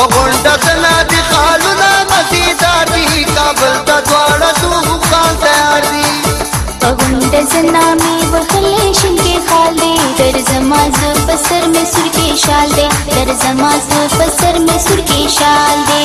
په غونډه تنا دي خالونه مزیدار دي کابل ته دواړه سو خان تیار دي په غونډه زنا می وخلې شین کې خال دي در زماز په سر می سر کې شال دي در زماز په سر می سر کې شال دي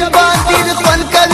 باتیل باندې خوان کله